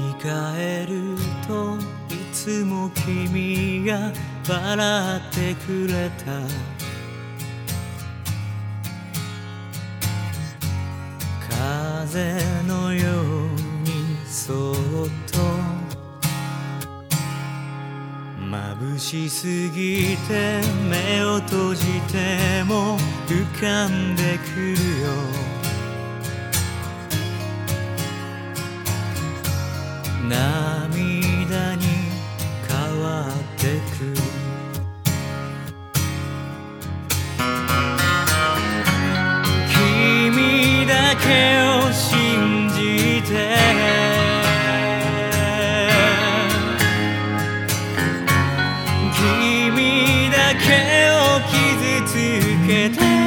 り返るといつも君が笑ってくれた。風のようにそっと。眩しすぎて目を閉じても浮かんでくるよ。涙に変わってく。君だけを信じて。君だけを傷つけて。